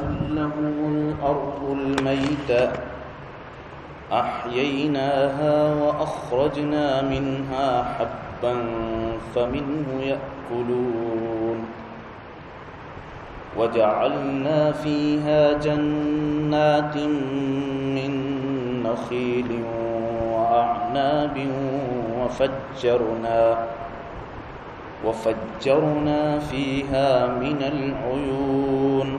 كله الأرض الميتة أحييناها وأخرجنا منها حبا فمنه يأكلون. وجعلنا فيها جنات من نخيل وأعناب وفجرنا وفجرنا فيها من العيون.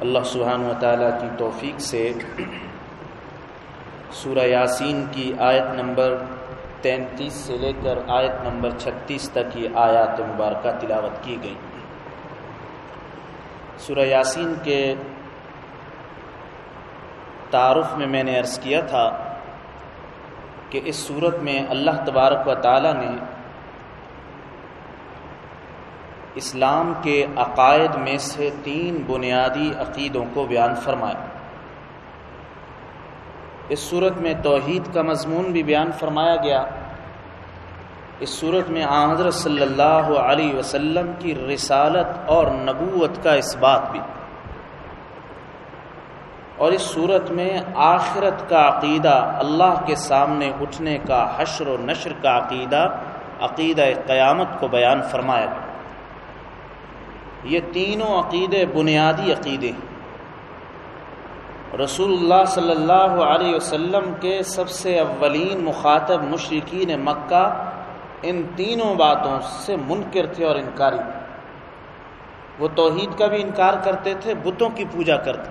اللہ سبحانہ و تعالیٰ کی توفیق سے سورہ یاسین کی آیت نمبر تینتیس سے لے کر آیت نمبر چھتیس تک کی آیات مبارکہ تلاوت کی گئی۔ سورہ یاسین کے تعارف میں میں نے عرض کیا تھا کہ اس صورت میں اللہ تبارک و تعالیٰ نے اسلام کے عقائد میں سے تین بنیادی عقیدوں کو بیان فرمایا اس صورت میں توحید کا مضمون بھی بیان فرمایا گیا۔ اس صورت میں حضرت صلی اللہ علیہ وسلم کی رسالت اور نبوت کا اس بات بھی۔ اور اس صورت میں آخرت کا عقیدہ، اللہ کے سامنے اٹھنے کا حشر و نشر کا عقیدہ عقیدہ قیامت کو بیان فرمایا۔ گیا یہ تینوں عقیدے بنیادی عقیدے رسول اللہ صلی اللہ علیہ وسلم کے سب سے اولین مخاطب مشرقین مکہ ان تینوں باتوں سے منکر تھے اور انکاری۔ وہ توحید کا بھی انکار کرتے تھے، بتوں کی پوجا کرتے۔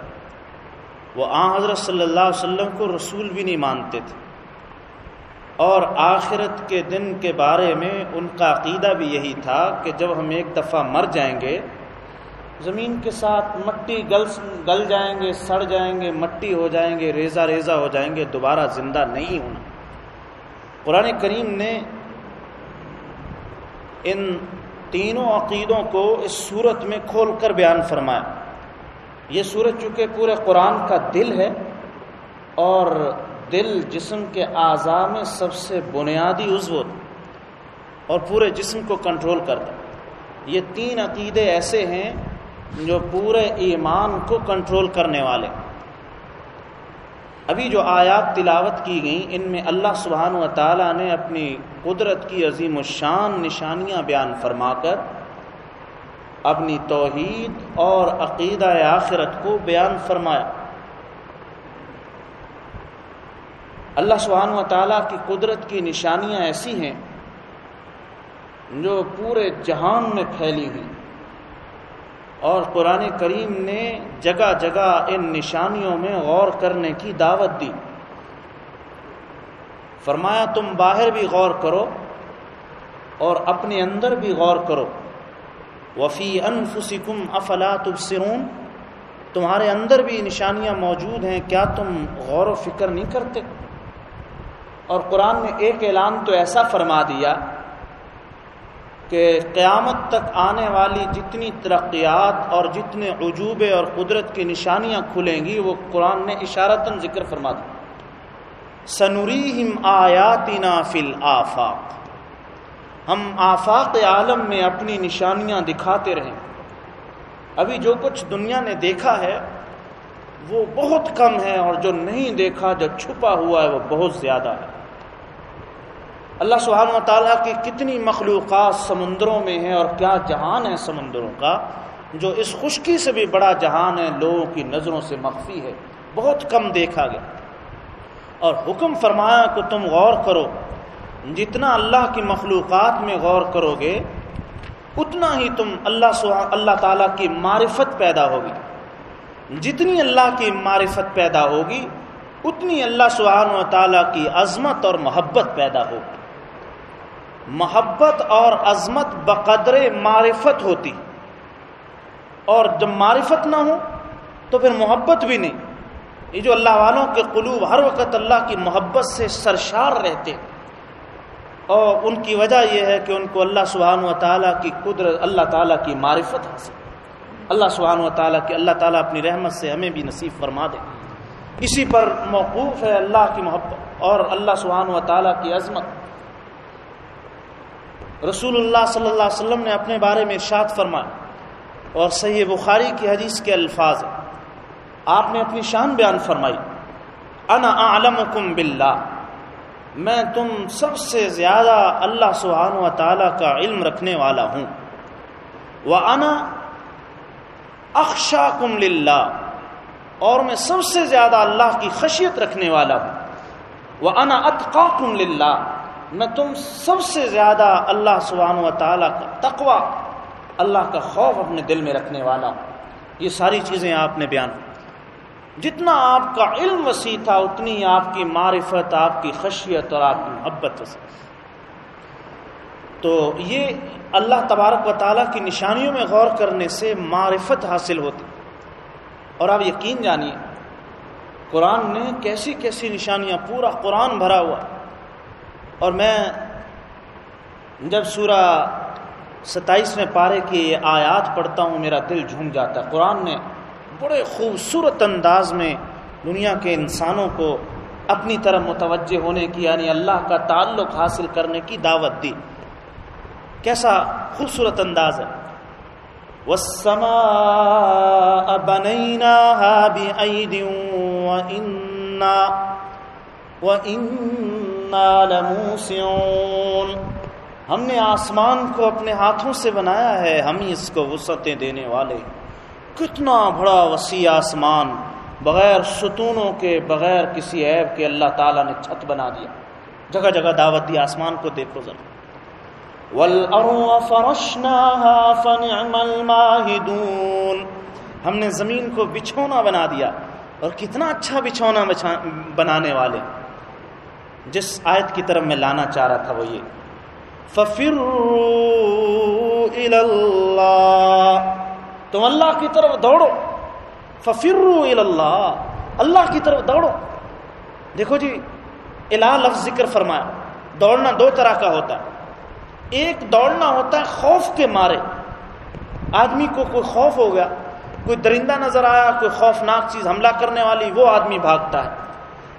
وہ آ حضرت صلی اللہ علیہ وسلم کو رسول بھی نہیں مانتے تھے۔ اور آخرت کے دن کے بارے میں ان کا عقیدہ بھی یہی تھا کہ جب ہم ایک دفعہ مر جائیں گے زمین کے ساتھ مٹی گل گل جائیں گے، سڑ جائیں گے، مٹی ہو جائیں گے، ریزہ ریزہ ہو جائیں گے، دوبارہ زندہ نہیں ہونا۔ قرآن کریم نے ان تینوں عقیدوں کو اس صورت میں کھول کر بیان فرمایا۔ یہ صورت چونکہ پورے قرآن کا دل ہے اور دل جسم کے اعضاء میں سب سے بنیادی عضو اور پورے جسم کو کنٹرول کرتا یہ تین عقیدے ایسے ہیں جو پورے ایمان کو کنٹرول کرنے والے۔ ابھی جو آیات تلاوت کی گئیں، ان میں اللہ سبحان و تعالیٰ نے اپنی قدرت کی عظیم الشان نشانیاں بیان فرما کر اپنی توحید اور عقیدہ آخرت کو بیان فرمایا۔ اللہ سبحانہ و تعالیٰ کی قدرت کی نشانیاں ایسی ہیں جو پورے جہان میں پھیلی ہوئی۔ اور قرآن کریم نے جگہ جگہ ان نشانیوں میں غور کرنے کی دعوت دی۔ فرمایا، تم باہر بھی غور کرو اور اپنے اندر بھی غور کرو۔ وفی انفسکم افلا تبصرون، تمہارے اندر بھی نشانیاں موجود ہیں، کیا تم غور و فکر نہیں کرتے؟ اور قرآن نے ایک اعلان تو ایسا فرما دیا کہ قیامت تک آنے والی جتنی ترقیات اور جتنے عجوبے اور قدرت کی نشانیاں کھلیں گی، وہ قرآن نے اشارتاً ذکر فرما دیا سنوریم آیاتنا فل آفاق ہم آفاق عالم میں اپنی نشانیاں دکھاتے رہیں۔ ابھی جو کچھ دنیا نے دیکھا ہے، وہ بہت کم ہے اور جو نہیں دیکھا، جو چھپا ہوا ہے، وہ بہت زیادہ ہے۔ اللہ سبحانہ و تعالیٰ کی کتنی مخلوقات سمندروں میں ہیں اور کیا جہان ہے سمندروں کا، جو اس خشکی سے بھی بڑا جہان ہے، لوگوں کی نظروں سے مخفی ہے، بہت کم دیکھا گیا۔ اور حکم فرمایا کہ تم غور کرو، جتنا اللہ کی مخلوقات میں غور کرو گے، اتنا ہی تم اللہ اللہ تعالیٰ کی معرفت پیدا ہوگی۔ جتنی اللہ کی معرفت پیدا ہوگی، اتنی اللہ سبحانہ و تعالیٰ کی عظمت اور محبت پیدا ہوگی۔ محبت اور عظمت بقدر معرفت ہوتی اور جب معرفت نہ ہو تو پھر محبت بھی نہیں۔ یہ جو اللہ والوں کے قلوب ہر وقت اللہ کی محبت سے سرشار رہتے اور ان کی وجہ یہ ہے کہ ان کو اللہ سبحانہ و تعالیٰ کی قدرت، اللہ تعالیٰ کی معرفت حاصل۔ اللہ سبحانہ و تعالیٰ کی، اللہ تعالیٰ اپنی رحمت سے ہمیں بھی نصیب فرما دے۔ اسی پر موقوف ہے اللہ کی محبت اور اللہ سبحانہ و تعالیٰ کی عظمت۔ رسول اللہ صلی اللہ علیہ وسلم نے اپنے بارے میں ارشاد فرمایا اور صحیح بخاری کی حدیث کے الفاظ آپ نے اپنی شان بیان فرمائی۔ انا اعلمکم باللہ۔ میں تم سب سے زیادہ اللہ سبحانہ و تعالیٰ کا علم رکھنے والا ہوں۔ وہ انا اخشا کم اور میں سب سے زیادہ اللہ کی خشیت رکھنے والا ہوں۔ وہ انا اتقا کم میں تم سب سے زیادہ اللہ سبحانہ و تعالیٰ کا تقوا اللہ کا خوف اپنے دل میں رکھنے والا۔ ہوں یہ ساری چیزیں آپ نے بیان جتنا آپ کا علم وسیع تھا، اتنی آپ کی معرفت، آپ کی خشیت اور آپ کی محبت وسیع۔ تو یہ اللہ تبارک و تعالیٰ کی نشانیوں میں غور کرنے سے معرفت حاصل ہوتی۔ اور آپ یقین جانیے، قرآن نے کیسی کیسی نشانیاں، پورا قرآن بھرا ہوا۔ اور میں جب سورہ ستائیس میں پارے کی آیات پڑھتا ہوں، میرا دل جھوم جاتا ہے۔ قرآن نے بڑے خوبصورت انداز میں دنیا کے انسانوں کو اپنی طرف متوجہ ہونے کی یعنی اللہ کا تعلق حاصل کرنے کی دعوت دی۔ کیسا خوبصورت انداز ہے۔ ہم نے آسمان کو اپنے ہاتھوں سے بنایا ہے، ہم ہی اس کو وسعتیں دینے والے۔ کتنا بڑا وسیع آسمان، بغیر ستونوں کے، بغیر کسی عیب کے اللہ تعالیٰ نے چھت بنا دیا۔ جگہ جگہ دعوت دی آسمان کو، دیکھو ذرا۔ ہم نے زمین کو بچھونا بنا دیا، اور کتنا اچھا بچھونا بنانے والے۔ جس آیت کی طرف میں لانا چاہ رہا تھا وہ یہ ففر تم اللہ کی طرف دوڑو ففر اللہ اللہ کی طرف دوڑو۔ دیکھو جی الہ لفظ ذکر فرمایا، دوڑنا دو طرح کا ہوتا ہے۔ ایک دوڑنا ہوتا ہے خوف کے مارے۔ آدمی کو کوئی خوف ہو گیا، کوئی درندہ نظر آیا، کوئی خوفناک چیز، حملہ کرنے والی، وہ آدمی بھاگتا ہے۔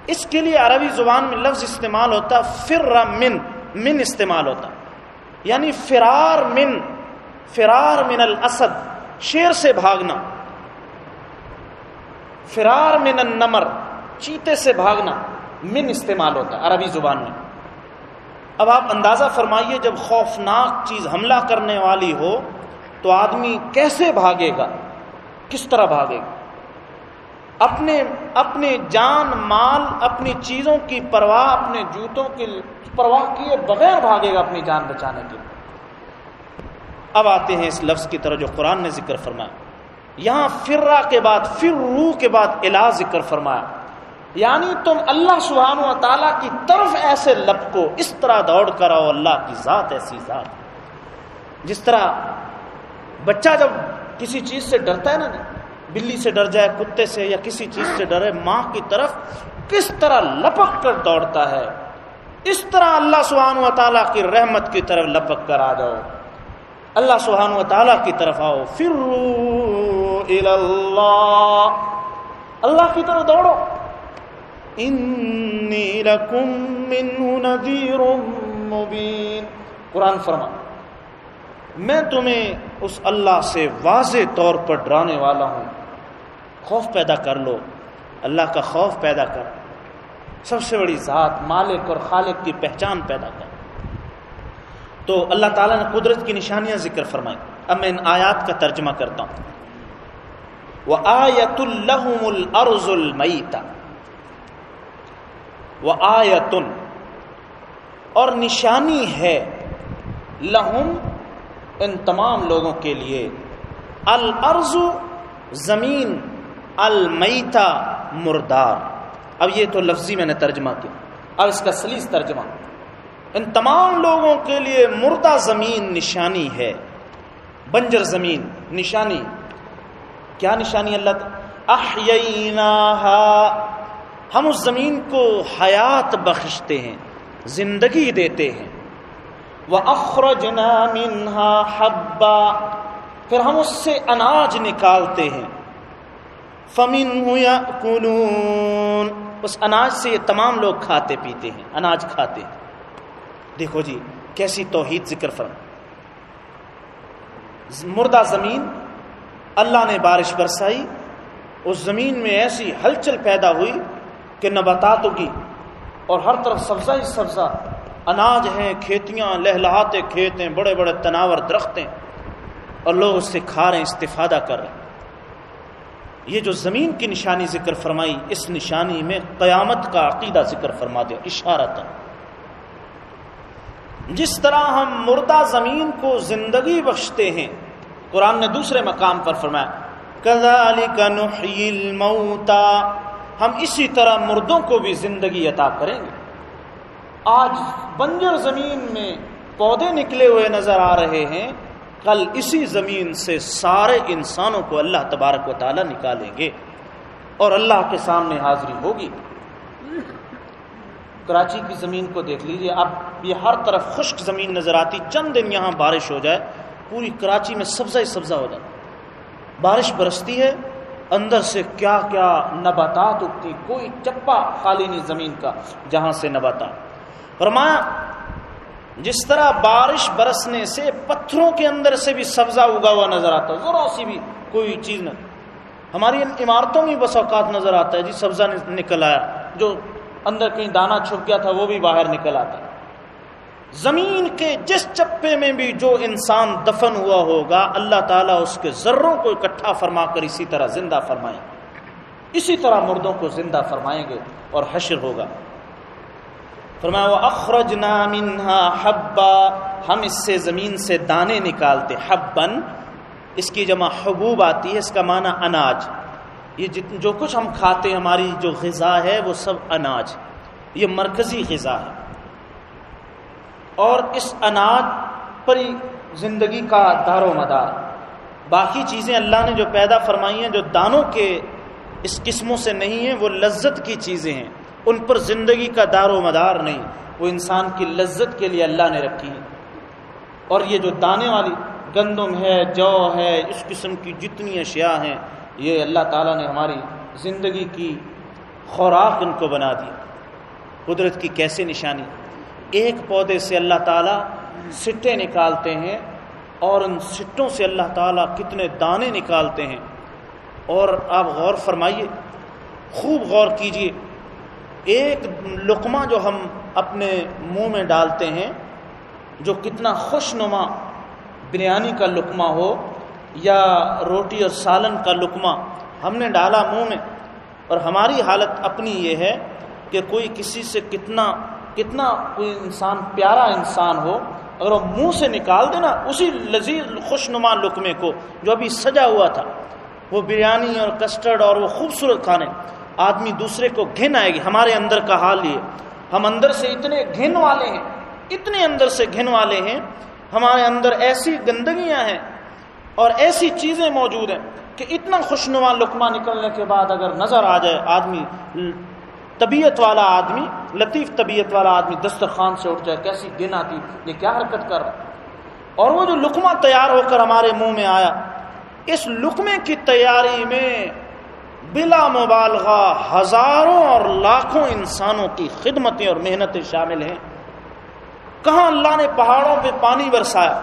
اس کے لیے عربی زبان میں لفظ استعمال ہوتا، فر من من استعمال ہوتا۔ یعنی فرار من فرار من الاسد، شیر سے بھاگنا۔ فرار من النمر، چیتے سے بھاگنا۔ من استعمال ہوتا ہے عربی زبان میں۔ اب آپ اندازہ فرمائیے، جب خوفناک چیز حملہ کرنے والی ہو، تو آدمی کیسے بھاگے گا؟ کس طرح بھاگے گا؟ اپنے اپنے جان، مال، اپنی چیزوں کی پرواہ، اپنے جوتوں کی پرواہ کیے بغیر بھاگے گا اپنی جان بچانے کے اب آتے ہیں اس لفظ کی طرح جو قرآن نے ذکر فرمایا۔ یہاں فرا کے بعد فر روح کے بعد علاج ذکر فرمایا۔ یعنی تم اللہ سبحانہ و تعالیٰ کی طرف ایسے لب کو اس طرح دوڑ کر آؤ، اللہ کی ذات ایسی ذات۔ جس طرح بچہ جب کسی چیز سے ڈرتا ہے نا جی، بلی سے ڈر جائے، کتے سے یا کسی چیز سے ڈرے، ماں کی طرف کس طرح لپک کر دوڑتا ہے؟ اس طرح اللہ سبحانہ و تعالیٰ کی رحمت کی طرف لپک کر آ جاؤ۔ اللہ سبحانہ و تعالیٰ کی طرف آؤ۔ پھر اللہ کی طرف دوڑو۔ انی لکم منہ نذیر مبین قرآن فرما۔ میں تمہیں اس اللہ سے واضح طور پر ڈرانے والا ہوں۔ خوف پیدا کر لو۔ اللہ کا خوف پیدا کر۔ سب سے بڑی ذات مالک اور خالق کی پہچان پیدا کر۔ تو اللہ تعالیٰ نے قدرت کی نشانیاں ذکر فرمائی اب میں ان آیات کا ترجمہ کرتا ہوں۔ وہ آیت الحم الرز المیتا وہ آیتن اور نشانی ہے لہم ان تمام لوگوں کے لیے۔ الارض زمین۔ المیتا مردار۔ اب یہ تو لفظی میں نے ترجمہ کیا۔ اب اس کا سلیس ترجمہ۔ ان تمام لوگوں کے لیے مردہ زمین نشانی ہے۔ بنجر زمین نشانی۔ کیا نشانی اللہ احییناہا۔ ہم اس زمین کو حیات بخشتے ہیں، زندگی دیتے ہیں۔ وہ اخرجنا منہا حبا۔ پھر ہم اس سے اناج نکالتے ہیں۔ فمن اس اناج سے یہ تمام لوگ کھاتے پیتے ہیں، اناج کھاتے ہیں۔ دیکھو جی کیسی توحید ذکر فرم مردہ زمین، اللہ نے بارش برسائی۔ اس زمین میں ایسی ہلچل پیدا ہوئی کہ نباتات ہوگی اور ہر طرف سبزہ ہی سبزہ۔ اناج ہیں، کھیتیاں لہلاتے کھیت ہیں، بڑے بڑے تناور، درخت ہیں۔ اور لوگ اس سے کھا رہے ہیں، استفادہ کر رہے ہیں۔ یہ جو زمین کی نشانی ذکر فرمائی، اس نشانی میں قیامت کا عقیدہ ذکر فرما دیا، اشارت۔ جس طرح ہم مردہ زمین کو زندگی بخشتے ہیں، قرآن نے دوسرے مقام پر فرمایا، کذالک نحیی الموتا ہم اسی طرح مردوں کو بھی زندگی عطا کریں گے۔ آج بنجر زمین میں پودے نکلے ہوئے نظر آ رہے ہیں کل اسی زمین سے سارے انسانوں کو اللہ تبارک و تعالی نکالیں گے اور اللہ کے سامنے حاضری ہوگی۔ کراچی کی زمین کو دیکھ لیجیے، اب یہ ہر طرف خشک زمین نظر آتی، چند دن یہاں بارش ہو جائے، پوری کراچی میں سبزہ ہی سبزہ ہو جائے بارش برستی ہے، اندر سے کیا کیا نباتات اگتی، کوئی چپا خالی نہیں زمین کا جہاں سے نباتات۔ فرمایا جس طرح بارش برسنے سے پتھروں کے اندر سے بھی سبزہ اگا ہوا نظر آتا ہے، ذرا سی بھی کوئی چیز نہ۔ ہماری عمارتوں میں بس اوقات نظر آتا ہے جی سبزہ نکل آیا، جو اندر کہیں دانا چھپ گیا تھا، وہ بھی باہر نکل آتا ہے۔ زمین کے جس چپے میں بھی جو انسان دفن ہوا ہوگا، اللہ تعالیٰ اس کے ذروں کو اکٹھا فرما کر اسی طرح زندہ فرمائیں اسی طرح مردوں کو زندہ فرمائیں گے اور حشر ہوگا۔ فرمایا وہ اخرج نامنہا حبا. ہم اس سے زمین سے دانے نکالتے حبن اس کی جمع حبوب آتی ہے، اس کا معنی اناج۔ یہ جو کچھ ہم کھاتے ہیں، ہماری جو غذا ہے، وہ سب اناج۔ یہ مرکزی غذا ہے۔ اور اس اناج پر ہی زندگی کا دار و مدار۔ باقی چیزیں اللہ نے جو پیدا فرمائی ہیں، جو دانوں کے اس قسموں سے نہیں ہیں، وہ لذت کی چیزیں ہیں۔ ان پر زندگی کا دار و مدار نہیں، وہ انسان کی لذت کے لیے اللہ نے رکھی ہے اور یہ جو دانے والی گندم ہے، جو ہے، اس قسم کی جتنی اشیاء ہیں، یہ اللہ تعالیٰ نے ہماری زندگی کی خوراک ان کو بنا دی۔ قدرت کی کیسے نشانی۔ ایک پودے سے اللہ تعالیٰ سٹے نکالتے ہیں اور ان سٹوں سے اللہ تعالیٰ کتنے دانے نکالتے ہیں۔ اور آپ غور فرمائیے، خوب غور کیجیے ایک لقمہ جو ہم اپنے منہ میں ڈالتے ہیں، جو کتنا خوش نما بریانی کا لقمہ ہو یا روٹی اور سالن کا لقمہ ہم نے ڈالا منہ میں، اور ہماری حالت اپنی یہ ہے کہ کوئی کسی سے کتنا کتنا کوئی انسان پیارا انسان ہو، اگر وہ منہ سے نکال دے نا اسی لذیذ خوش نما لقمے کو جو ابھی سجا ہوا تھا، وہ بریانی اور کسٹرڈ اور وہ خوبصورت کھانے۔ آدمی دوسرے کو گھن آئے گی، ہمارے اندر کا حال یہ ہم اندر سے اتنے گھن والے ہیں، اتنے اندر سے گھن والے ہیں، ہمارے اندر ایسی گندگیاں ہیں اور ایسی چیزیں موجود ہیں کہ اتنا خوشنما لقمہ نکلنے کے بعد اگر نظر آ جائے آدمی، طبیعت والا آدمی، لطیف طبیعت والا آدمی دسترخوان سے اٹھ جائے، کیسی گن آتی، یہ کیا حرکت کر رہا اور وہ جو لقمہ تیار ہو کر ہمارے منہ میں آیا، اس لقمے کی تیاری میں بلا مبالغہ ہزاروں اور لاکھوں انسانوں کی خدمتیں اور محنتیں شامل ہیں۔ کہاں اللہ نے پہاڑوں پہ پانی برسایا؟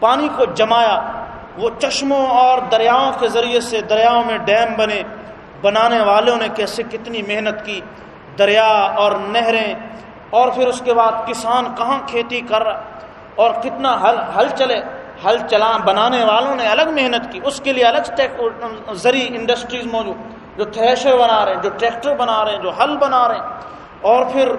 پانی کو جمایا۔ وہ چشموں اور دریاؤں کے ذریعے سے دریاؤں میں ڈیم بنے۔ بنانے والوں نے کیسے کتنی محنت کی۔ دریا اور نہریں۔ اور پھر اس کے بعد کسان کہاں کھیتی کر رہا؟ اور کتنا ہل ہل چلے؟ ہل چلا بنانے والوں نے الگ محنت کی، اس کے لیے الگ زرعی انڈسٹریز موجود، جو تھریشر بنا رہے ہیں، جو ٹریکٹر بنا رہے ہیں، جو ہل بنا رہے ہیں۔ اور پھر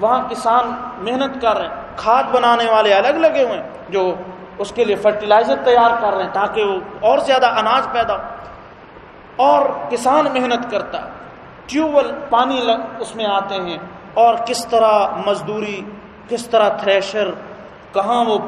وہاں کسان محنت کر رہے ہیں، کھاد بنانے والے الگ لگے ہوئے ہیں، جو اس کے لیے فرٹیلائزر تیار کر رہے ہیں تاکہ وہ اور زیادہ اناج پیدا ہو۔ اور کسان محنت کرتا ٹیوب ویل پانی اس میں آتے ہیں۔ اور کس طرح مزدوری، کس طرح تھریشر کہاں وہ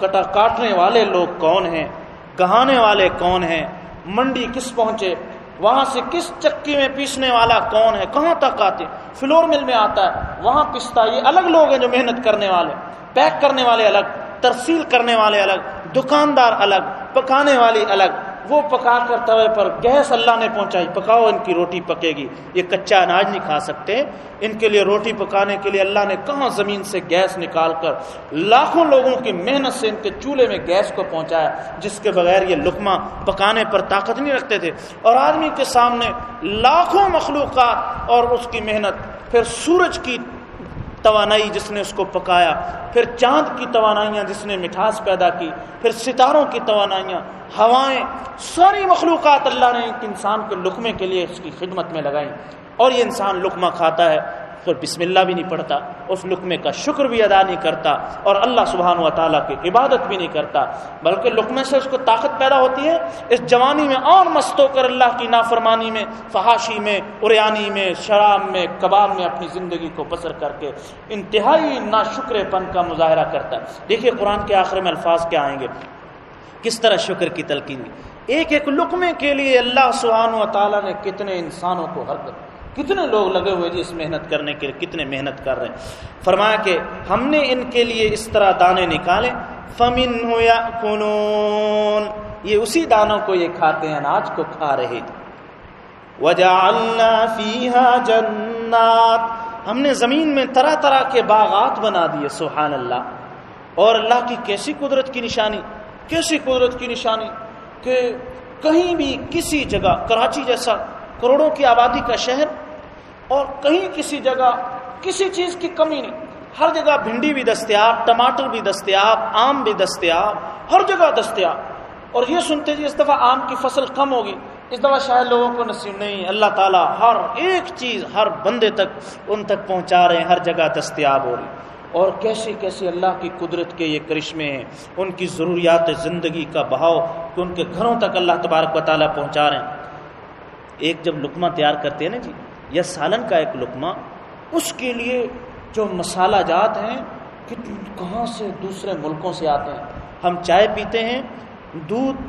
کٹا کاٹنے والے لوگ کون ہیں؟ کہانے والے کون ہیں؟ منڈی کس پہنچے؟ وہاں سے کس چکی میں پیسنے والا کون ہے؟ کہاں تک آتے؟ فلور مل میں آتا ہے۔ وہاں پستا یہ الگ لوگ ہیں جو محنت کرنے والے، پیک کرنے والے الگ، ترسیل کرنے والے الگ، دکاندار الگ، پکانے والی الگ۔ وہ پکا کر توے پر گیس اللہ نے پہنچائی، پکاؤ، ان کی روٹی پکے گی۔ یہ کچا اناج نہیں کھا سکتے۔ ان کے لیے روٹی پکانے کے لیے اللہ نے کہاں زمین سے گیس نکال کر لاکھوں لوگوں کی محنت سے ان کے چولہے میں گیس کو پہنچایا، جس کے بغیر یہ لکما پکانے پر طاقت نہیں رکھتے تھے۔ اور آدمی کے سامنے لاکھوں مخلوقات اور اس کی محنت، پھر سورج کی توانائی جس نے اس کو پکایا، پھر چاند کی توانائیاں جس نے مٹھاس پیدا کی، پھر ستاروں کی توانائیاں، ہوائیں، ساری مخلوقات اللہ نے ایک انسان کے لقمے کے لیے اس کی خدمت میں لگائیں۔ اور یہ انسان لقمہ کھاتا ہے۔ پھر بسم اللہ بھی نہیں پڑھتا، اس لقمے کا شکر بھی ادا نہیں کرتا اور اللہ سبحان و تعالیٰ کی عبادت بھی نہیں کرتا۔ بلکہ لقمے سے اس کو طاقت پیدا ہوتی ہے، اس جوانی میں اور مست ہو کر اللہ کی نافرمانی میں، فحاشی میں اریانی میں، شراب میں، کباب میں اپنی زندگی کو بسر کر کے انتہائی نا شکر پن کا مظاہرہ کرتا ہے۔ دیکھیے قرآن کے آخر میں الفاظ کیا آئیں گے۔ کس طرح شکر کی تلقین؟ ایک ایک لقمے کے لیے اللہ سبحانہ و تعالیٰ نے کتنے انسانوں کو حرکت کتنے لوگ لگے ہوئے جی اس محنت کرنے کے لیے، کتنے محنت کر رہے ہیں؟ فرمایا کہ ہم نے ان کے لیے اس طرح دانے نکالے، فمن ہو یا یہ اسی دانوں کو یہ کھاتے ہیں، اناج کو کھا رہے۔ وجعلنا فیہا جنات۔ ہم نے زمین میں طرح طرح کے باغات بنا دیے، سبحان اللہ۔ اور اللہ کی کیسی قدرت کی نشانی، کیسی قدرت کی نشانی کہ کہیں بھی کسی جگہ، کراچی جیسا کروڑوں کی آبادی کا شہر اور کہیں کسی جگہ کسی چیز کی کمی نہیں۔ ہر جگہ بھنڈی بھی دستیاب، ٹماٹر بھی دستیاب، آم بھی دستیاب، ہر جگہ دستیاب۔ اور یہ سنتے جی اس دفعہ آم کی فصل کم ہوگی۔ اس دفعہ شاید لوگوں کو نصیب نہیں اللہ تعالیٰ ہر ایک چیز، ہر بندے تک، ان تک پہنچا رہے ہیں، ہر جگہ دستیاب ہو رہی۔ اور کیسی کیسی اللہ کی قدرت کے یہ کرشمے ہیں، ان کی ضروریات زندگی کا بہاؤ کہ ان کے گھروں تک اللہ تبارک و تعالیٰ پہنچا رہے ہیں۔ ایک جب لقمہ تیار کرتے ہیں نا جی یا سالن کا ایک لقمہ، اس کے لیے جو مسالہ جات ہیں کہ کہاں سے دوسرے ملکوں سے آتے ہیں؟ ہم چائے پیتے ہیں، دودھ،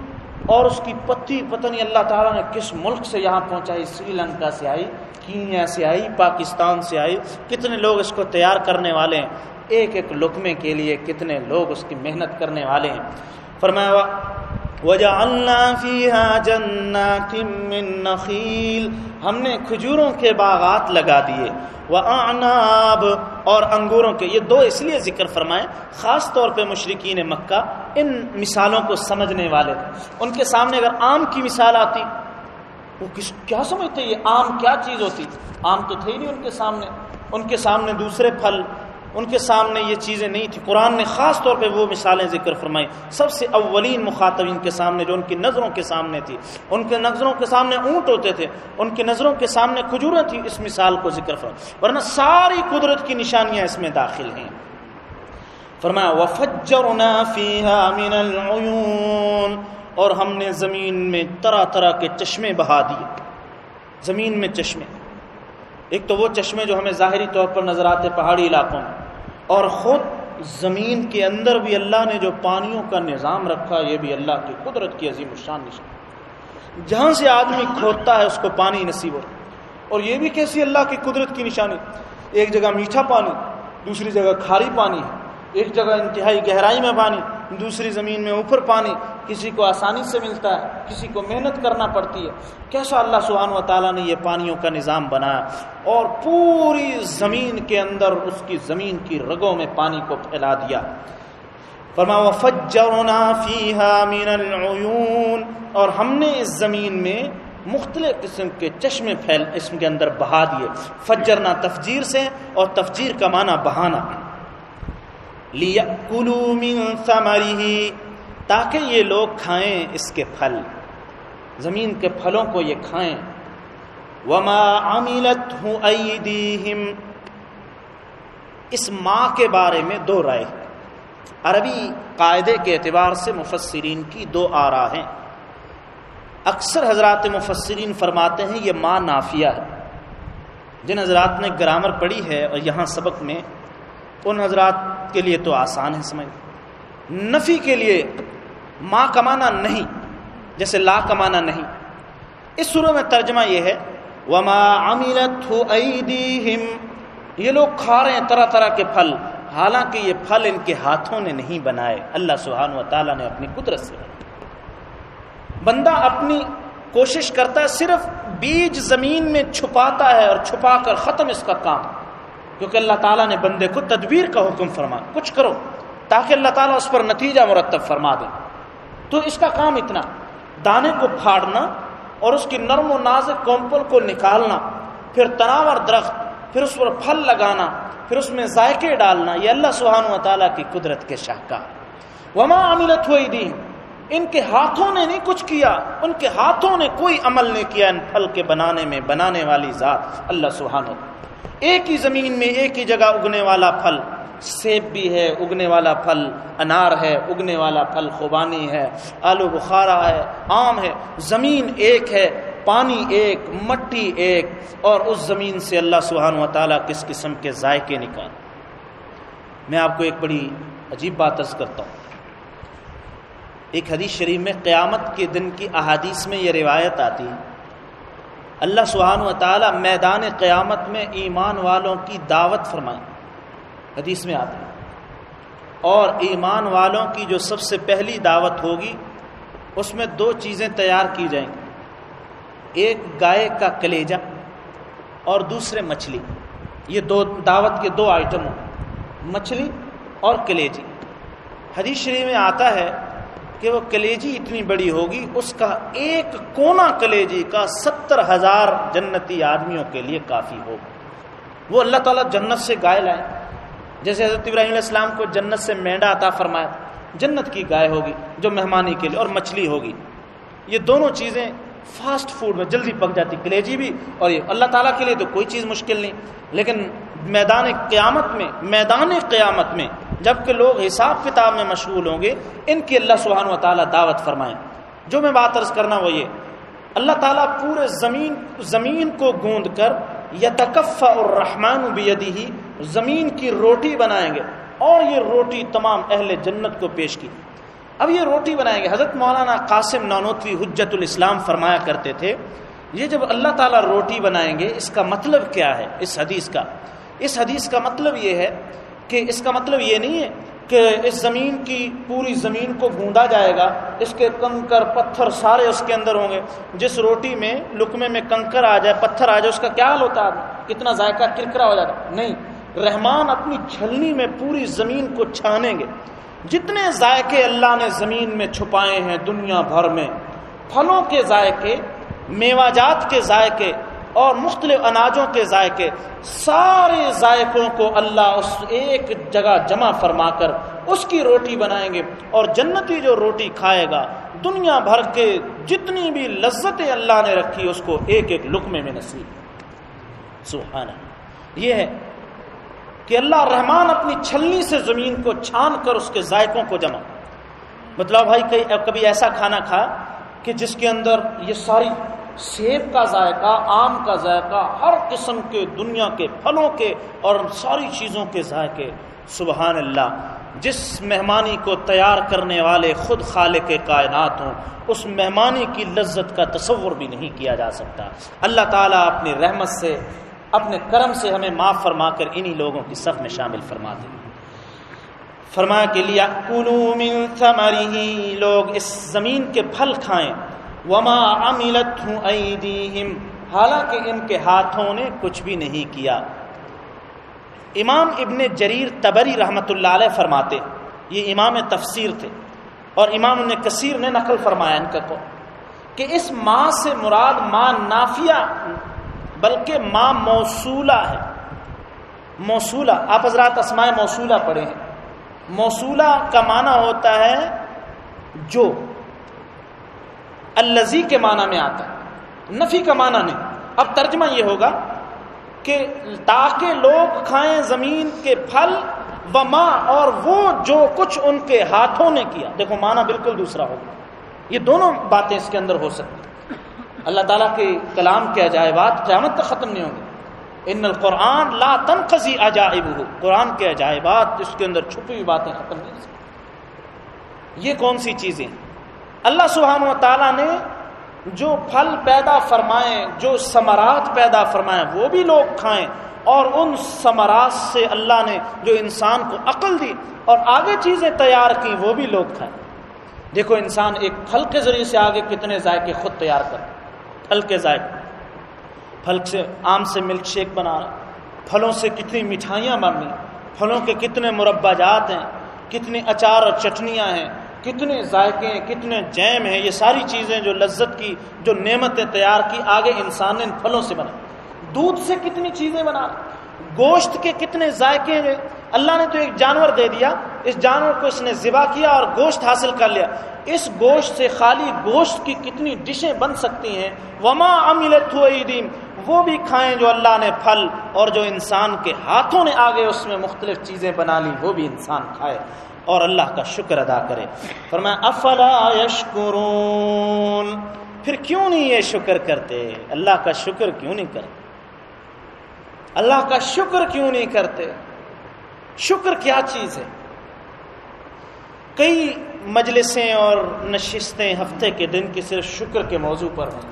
اور اس کی پتی پتہ نہیں اللہ تعالیٰ نے کس ملک سے یہاں پہنچائی؟ سری لنکا سے آئی، کینیا سے آئی، پاکستان سے آئی۔ کتنے لوگ اس کو تیار کرنے والے ہیں؟ ایک ایک لقمے کے لیے کتنے لوگ اس کی محنت کرنے والے ہیں؟ فرمایا وجعلنا فيها جنات من نخيل۔ ہم نے کھجوروں کے باغات لگا دیے۔ وعناب اور انگوروں کے یہ دو اس لیے ذکر فرمائے، خاص طور پہ مشرقین مکہ، ان مثالوں کو سمجھنے والے۔ ان کے سامنے اگر آم کی مثال آتی، وہ کس کیا سمجھتے یہ آم کیا چیز ہوتی؟ آم تو تھے ہی نہیں ان کے سامنے۔ ان کے سامنے دوسرے پھل ان کے سامنے یہ چیزیں نہیں تھیں۔ قرآن نے خاص طور پہ وہ مثالیں ذکر فرمائی سب سے اولین مخاطبین کے سامنے جو ان کی نظروں کے سامنے تھی، ان کے نظروں کے سامنے اونٹ ہوتے تھے، ان کی نظروں کے سامنے کھجوریں تھیں، اس مثال کو ذکر فرمائی ورنہ ساری قدرت کی نشانیاں اس میں داخل ہیں۔ فرمایا، وفجرنا فيها من العيون۔ اور ہم نے زمین میں طرح طرح کے چشمے بہا دیے۔ زمین میں چشمے۔ ایک تو وہ چشمے جو ہمیں ظاہری طور پر نظر آتے پہاڑی علاقوں میں۔ اور خود زمین کے اندر بھی اللہ نے جو پانیوں کا نظام رکھا، یہ بھی اللہ کی قدرت کی عظیم الشان نشان جہاں سے آدمی کھودتا ہے، اس کو پانی نصیب ہو اور یہ بھی کیسی اللہ کی قدرت کی نشانی ایک جگہ میٹھا پانی، دوسری جگہ کھاری پانی ہے۔ ایک جگہ انتہائی گہرائی میں پانی، دوسری زمین میں اوپر پانی۔ کسی کو آسانی سے ملتا ہے، کسی کو محنت کرنا پڑتی ہے۔ کیسا اللہ سبحانہ و تعالیٰ نے یہ پانیوں کا نظام بنایا اور پوری زمین کے اندر اس کی زمین کی رگوں میں پانی کو پھیلا دیا۔ فرما وفجرنا فیہا من العیون اور ہم نے اس زمین میں مختلف قسم کے چشمے پھیل، اس کے اندر بہا دیے۔ فجرنا تفجیر سے اور تفجیر کا معنی بہانا۔ لِيَأْكُلُوا مِن ثَمَرِهِ۔ تاکہ یہ لوگ کھائیں اس کے پھل۔ زمین کے پھلوں کو یہ کھائیں۔ وَمَا عَمِلَتْهُ أَيْدِيهِمْ۔ اس ماں کے بارے میں دو رائے عربی قاعدے کے اعتبار سے مفسرین کی دو آرا ہیں۔ اکثر حضرات مفسرین فرماتے ہیں یہ ماں نافیہ ہے۔ جن حضرات نے گرامر پڑھی ہے اور یہاں سبق میں، ان حضرات کے لیے تو آسان ہے سمجھ۔ نفی کے لیے ماں کمانا نہیں، جیسے لا کمانا نہیں۔ اس سورہ میں ترجمہ یہ ہے، وما عملت ایدیہم یہ لوگ کھا رہے ہیں طرح طرح کے پھل، حالانکہ یہ پھل ان کے ہاتھوں نے نہیں بنائے۔ اللہ سبحانہ و تعالیٰ نے اپنی قدرت سے۔ بندہ اپنی کوشش کرتا ہے، صرف بیج زمین میں چھپاتا ہے اور چھپا کر ختم اس کا کام۔ کیونکہ اللہ تعالیٰ نے بندے کو تدبیر کا حکم فرما کچھ کرو تاکہ اللہ تعالیٰ اس پر نتیجہ مرتب فرما دے۔ تو اس کا کام اتنا، دانے کو پھاڑنا اور اس کی نرم و نازک کومپل کو نکالنا، پھر تناور درخت، پھر اس پر پھل لگانا، پھر اس میں ذائقے ڈالنا، یہ اللہ سبحانہ و تعالیٰ کی قدرت کے شاہکار۔ وما عملت ہوئی دی ان کے ہاتھوں نے نہیں کچھ کیا، ان کے ہاتھوں نے کوئی عمل نہیں کیا ان پھل کے بنانے میں، بنانے والی ذات اللہ سبحانہ ایک ہی زمین میں ایک ہی جگہ اگنے والا پھل سیب بھی ہے، اگنے والا پھل انار ہے، اگنے والا پھل خوبانی ہے، آلو بخارا ہے، آم ہے، زمین ایک ہے، پانی ایک، مٹی ایک، اور اس زمین سے اللہ سبحانہ و تعالیٰ کس قسم کے ذائقے نکال۔ میں آپ کو ایک بڑی عجیب بات عرض کرتا ہوں۔ ایک حدیث شریف میں قیامت کے دن کی احادیث میں یہ روایت آتی ہے۔ اللہ سبحانہ و تعالیٰ میدان قیامت میں ایمان والوں کی دعوت فرمائیں۔ حدیث میں آتی ہے اور ایمان والوں کی جو سب سے پہلی دعوت ہوگی، اس میں دو چیزیں تیار کی جائیں گی۔ ایک گائے کا کلیجہ اور دوسرے مچھلی۔ یہ دو دعوت کے دو آئٹم ہوں۔ مچھلی اور کلیجی۔ حدیث شریف میں آتا ہے کہ وہ کلیجی اتنی بڑی ہوگی، اس کا ایک کونا کلیجی کا ستر ہزار جنتی آدمیوں کے لیے کافی ہوگا۔ وہ اللہ تعالیٰ جنت سے گائے لائیں۔ جیسے حضرت ابراہیم علیہ السلام کو جنت سے مینڈا عطا فرمایا جنت کی گائے ہوگی جو مہمانی کے لیے اور مچھلی ہوگی۔ یہ دونوں چیزیں فاسٹ فوڈ میں جلدی پک جاتی، کلیجی بھی، اور یہ اللہ تعالیٰ کے لیے تو کوئی چیز مشکل نہیں۔ لیکن میدان قیامت میں، میدان قیامت میں جبکہ لوگ حساب کتاب میں مشغول ہوں گے، ان کی اللہ سبحانہ و تعالیٰ دعوت فرمائیں۔ جو میں بات عرض کرنا وہ یہ، اللہ تعالیٰ پورے زمین زمین کو گوند کر یتکفا اور رحمان زمین کی روٹی بنائیں گے اور یہ روٹی تمام اہل جنت کو پیش کی۔ اب یہ روٹی بنائیں گے۔ حضرت مولانا قاسم نانوتوی حجت الاسلام فرمایا کرتے تھے، یہ جب اللہ تعالیٰ روٹی بنائیں گے، اس کا مطلب کیا ہے؟ اس حدیث کا۔ اس حدیث کا مطلب یہ ہے کہ، اس کا مطلب یہ نہیں ہے کہ اس زمین کی پوری زمین کو گوندا جائے گا، اس کے کنکر، پتھر سارے اس کے اندر ہوں گے۔ جس روٹی میں لکمے میں کنکر آ جائے، پتھر آ جائے، اس کا کیا حال ہوتا ہے؟ کتنا ذائقہ کرکرا ہو جاتا نہیں رحمان اپنی چھلنی میں پوری زمین کو چھانیں گے۔ جتنے ذائقے اللہ نے زمین میں چھپائے ہیں دنیا بھر میں، پھلوں کے ذائقے میوہ جات کے ذائقے اور مختلف اناجوں کے ذائقے، سارے ذائقوں کو اللہ اس ایک جگہ جمع فرما کر اس کی روٹی بنائیں گے اور جنتی جو روٹی کھائے گا، دنیا بھر کے جتنی بھی لذتیں اللہ نے رکھی، اس کو ایک ایک لقمے میں نصیب۔ سبحانہ یہ ہے کہ اللہ رحمان اپنی چھلنی سے زمین کو چھان کر اس کے ذائقوں کو جمع مطلب بھائی کبھی ایسا کھانا کھا کہ جس کے اندر یہ ساری سیب کا ذائقہ، آم کا ذائقہ، ہر قسم کے دنیا کے پھلوں کے اور ساری چیزوں کے ذائقے۔ سبحان اللہ، جس مہمانی کو تیار کرنے والے خود خالق کائنات ہوں، اس مہمانی کی لذت کا تصور بھی نہیں کیا جا سکتا۔ اللہ تعالیٰ اپنی رحمت سے اپنے کرم سے ہمیں معاف فرما کر انہی لوگوں کی صف میں شامل فرما دیں فرما کے لیا لوگ اس زمین کے پھل کھائیں۔ وما عملت ہوں ایدیہم، حالانکہ ان کے ہاتھوں نے کچھ بھی نہیں کیا۔ امام ابن جریر تبری رحمۃ اللہ علیہ فرماتے، یہ امام تفسیر تھے۔ اور امام ابن کثیر نے نقل فرمایا ان کا کو کہ اس ماں سے مراد ماں نافیہ بلکہ ماں موصولہ ہے۔ موصولہ، آپ حضرات اسماء موصولہ پڑھے ہیں موصولہ کا معنی ہوتا ہے جو الزی کے معنی میں آتا ہے، نفی کا معنی نہیں۔ اب ترجمہ یہ ہوگا کہ تاکہ لوگ کھائیں زمین کے پھل و ماں اور وہ جو کچھ ان کے ہاتھوں نے کیا۔ دیکھو معنی بالکل دوسرا ہوگا۔ یہ دونوں باتیں اس کے اندر ہو سکتی اللہ تعالیٰ کے کلام کے عجائبات قیامت تک ختم نہیں ہوں گے۔ ان القرآن لا تنقضی عجائب ہو قرآن کے عجائبات اس کے اندر چھپی ہوئی باتیں ختم نہیں ہو سکتی۔ یہ کون سی چیزیں اللہ سبحانہ و تعالیٰ نے جو پھل پیدا فرمائیں جو ثمرات پیدا فرمائیں وہ بھی لوگ کھائیں اور ان ثمرات سے اللہ نے جو انسان کو عقل دی اور آگے چیزیں تیار کی وہ بھی لوگ کھائیں۔ دیکھو انسان ایک پھل کے ذریعے سے آگے کتنے ذائقے خود تیار کر پھل کے ذائقے پھل سے آم سے ملک شیک بنا، پھلوں سے کتنی مٹھائیاں بن رہی پھلوں کے کتنے مربع جات ہیں کتنی اچار اور چٹنیاں ہیں، کتنے ذائقے ہیں، کتنے جیم ہیں، یہ ساری چیزیں جو لذت کی، جو نعمتیں تیار کی، آگے انسان نے ان پھلوں سے بنا دودھ سے کتنی چیزیں بنا، گوشت کے کتنے ذائقے ہیں اللہ نے تو ایک جانور دے دیا، اس جانور کو اس نے ذبح کیا اور گوشت حاصل کر لیا۔ اس گوشت سے خالی گوشت کی کتنی ڈشیں بن سکتی ہیں؟ وما املت وہ بھی کھائیں جو اللہ نے پھل اور جو انسان کے ہاتھوں نے آگے اس میں مختلف چیزیں بنا لی وہ بھی انسان کھائے اور اللہ کا شکر ادا کرے۔ فرمایا، افلا یشکرون؟ پھر کیوں نہیں یہ شکر کرتے؟ اللہ کا شکر کیوں نہیں کرتے؟ اللہ کا شکر کیوں نہیں کرتے؟ شکر کیا چیز ہے؟ کئی مجلسیں اور نشستیں ہفتے کے دن کی صرف شکر کے موضوع پر ہیں۔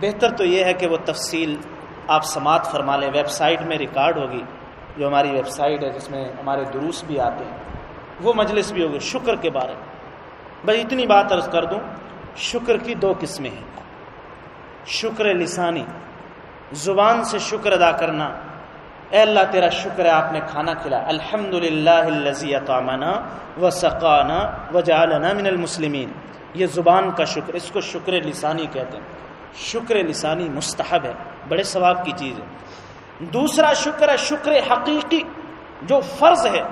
بہتر تو یہ ہے کہ وہ تفصیل آپ سماعت فرما لیں۔ ویب سائٹ میں ریکارڈ ہوگی، جو ہماری ویب سائٹ ہے جس میں ہمارے دروس بھی آتے ہیں۔ وہ مجلس بھی ہوگی شکر کے بارے میں۔ بس اتنی بات عرض کر دوں، شکر کی دو قسمیں ہیں۔ شکر لسانی، زبان سے شکر ادا کرنا اے اللہ تیرا شکر ہے، آپ نے کھانا کھلا الحمد للہ و سقانہ و جالنا من المسلمین۔ یہ زبان کا شکر، اس کو شکر لسانی کہتے ہیں۔ شکر لسانی مستحب ہے، بڑے ثواب کی چیز ہے۔ دوسرا شکر ہے، شکر حقیقی، جو فرض ہے۔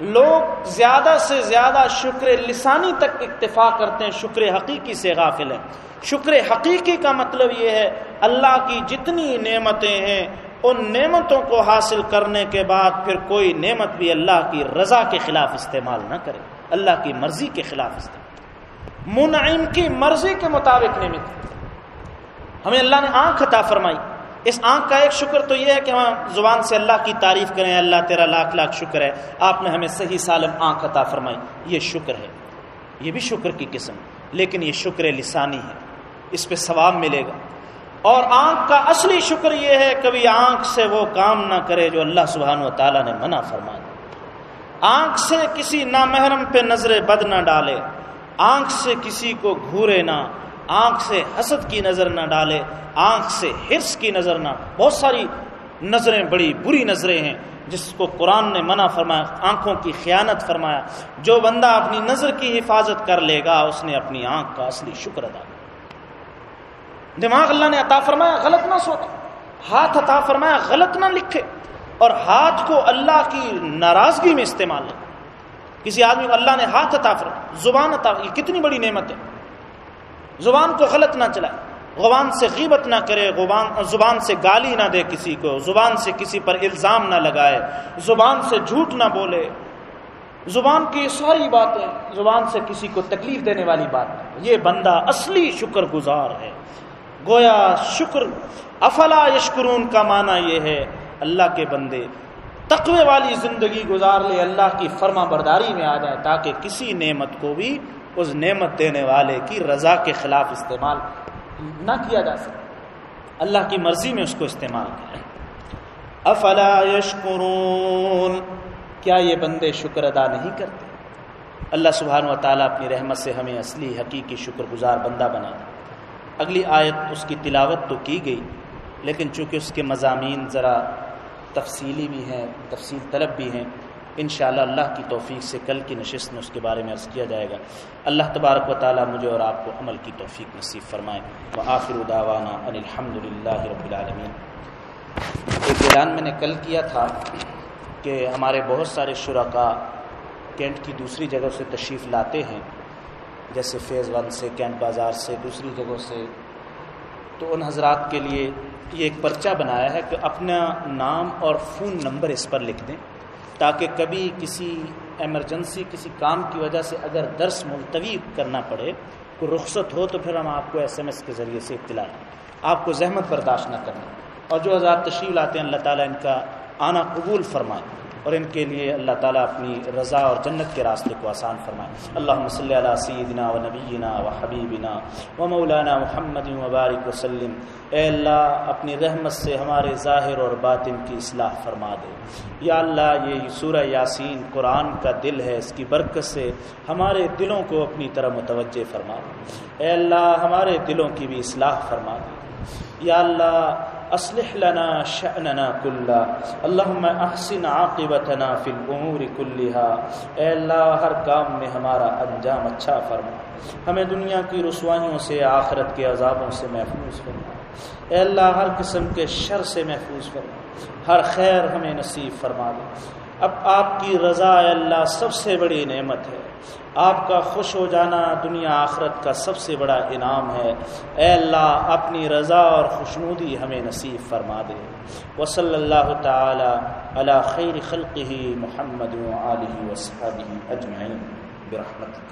لوگ زیادہ سے زیادہ شکر لسانی تک اکتفا کرتے ہیں، شکر حقیقی سے غافل ہیں۔ شکر حقیقی کا مطلب یہ ہے، اللہ کی جتنی نعمتیں ہیں ان نعمتوں کو حاصل کرنے کے بعد پھر کوئی نعمت بھی اللہ کی رضا کے خلاف استعمال نہ کرے، اللہ کی مرضی کے خلاف استعمال۔ منعم کی مرضی کے مطابق نعمت۔ ہمیں اللہ نے آنکھ عطا فرمائی۔ اس آنکھ کا ایک شکر تو یہ ہے کہ ہم زبان سے اللہ کی تعریف کریں، اللہ تیرا لاکھ لاکھ شکر ہے۔ آپ نے ہمیں صحیح سالم آنکھ عطا فرمائی۔ یہ شکر ہے۔ یہ بھی شکر کی قسم، لیکن یہ شکر لسانی ہے۔ اس پہ ثواب ملے گا۔ اور آنکھ کا اصلی شکر یہ ہے کبھی آنکھ سے وہ کام نہ کرے جو اللہ سبحانہ و تعالیٰ نے منع فرمایا۔ آنکھ سے کسی نامحرم پہ نظر بد نہ ڈالے، آنکھ سے کسی کو گھورے نہ، آنکھ سے حسد کی نظر نہ ڈالے، آنکھ سے حرص کی نظر نہ۔ بہت ساری نظریں، بڑی بری نظریں ہیں جس کو قرآن نے منع فرمایا، آنکھوں کی خیانت فرمایا۔ جو بندہ اپنی نظر کی حفاظت کر لے گا، اس نے اپنی آنکھ کا اصلی شکر ادا کیا۔ دماغ اللہ نے عطا فرمایا، غلط نہ سوچے ہاتھ عطا فرمایا، غلط نہ لکھے۔ اور ہاتھ کو اللہ کی ناراضگی میں استعمال ہے کسی آدمی کو اللہ نے ہاتھ عطا فرمایا، زبان عطا یہ کتنی بڑی نعمت ہے۔ زبان کو غلط نہ چلائے، غبان سے غیبت نہ کرے، غبان، زبان سے گالی نہ دے کسی کو، زبان سے کسی پر الزام نہ لگائے، زبان سے جھوٹ نہ بولے۔ زبان کی ساری باتیں، زبان سے کسی کو تکلیف دینے والی بات یہ بندہ اصلی شکر گزار ہے۔ گویا شکر، افلا یشکرون کا معنی یہ ہے اللہ کے بندے۔ تقوی والی زندگی گزار لے، اللہ کی فرما برداری میں آ جائے تاکہ کسی نعمت کو بھی اس نعمت دینے والے کی رضا کے خلاف استعمال نہ کیا جا سکے۔ اللہ کی مرضی میں اس کو استعمال کریں افلا یشکرون، کیا یہ بندے شکر ادا نہیں کرتے؟ اللہ سبحانہ و تعالیٰ اپنی رحمت سے ہمیں اصلی حقیقی شکر گزار بندہ بنا اگلی آیت اس کی تلاوت تو کی گئی، لیکن چونکہ اس کے مضامین ذرا تفصیلی بھی ہیں، تفصیل طلب بھی ہیں، انشاءاللہ اللہ کی توفیق سے کل کی نشست میں اس کے بارے میں عرض کیا جائے گا۔ اللہ تبارک و تعالیٰ مجھے اور آپ کو عمل کی توفیق نصیب فرمائیں وہ آخر داوانہ ان الحمد للہ رب العالمین۔ ایک اعلان میں نے کل کیا تھا کہ ہمارے بہت سارے شرکا کینٹ کی دوسری جگہ سے تشریف لاتے ہیں۔ جیسے فیض ون سے کینٹ بازار سے، دوسری جگہوں سے۔ تو ان حضرات کے لیے یہ ایک پرچہ بنایا ہے کہ اپنا نام اور فون نمبر اس پر لکھ دیں تاکہ کبھی کسی ایمرجنسی، کسی کام کی وجہ سے اگر درس ملتوی کرنا پڑے، کوئی رخصت ہو تو پھر ہم آپ کو ایس ایم ایس کے ذریعے سے اطلاع دیں۔ آپ کو زحمت برداشت نہ کرنا۔ اور جو حضرات تشریف لاتے ہیں، اللہ تعالیٰ ان کا آنا قبول فرمائیں اور ان کے لیے اللہ تعالیٰ اپنی رضا اور جنت کے راستے کو آسان فرمائے۔ اللہ صلی علیہ سیدنا و نبینا و حبیبنا و مولانا محمد مبارک وسلم۔ اے اللہ، اپنی رحمت سے ہمارے ظاہر اور باطن کی اصلاح فرما دے۔ یا اللہ، یہ سورہ یاسین قرآن کا دل ہے، اس کی برکت سے ہمارے دلوں کو اپنی طرح متوجہ فرما۔ دے اے اللہ، ہمارے دلوں کی بھی اصلاح فرما دے۔ یا اللہ اصلح لنا شأننا كلا اللهم احسن عاقبتنا فی الامور كلها. اے اللہ، ہر کام میں ہمارا انجام اچھا فرما. ہمیں دنیا کی رسوائیوں سے، آخرت کے عذابوں سے محفوظ فرما. اے اللہ، ہر قسم کے شر سے محفوظ فرما. ہر خیر ہمیں نصیب فرما دے. اب آپ کی رضا اللہ سب سے بڑی نعمت ہے۔ آپ کا خوش ہو جانا دنیا آخرت کا سب سے بڑا انعام ہے۔ اے اللہ، اپنی رضا اور خوشنودی ہمیں نصیب فرما دے۔ وصلی صلی اللہ تعالی علی خیر خلق ہی محمد علیہ وصحبہ اجمعین۔ برحمت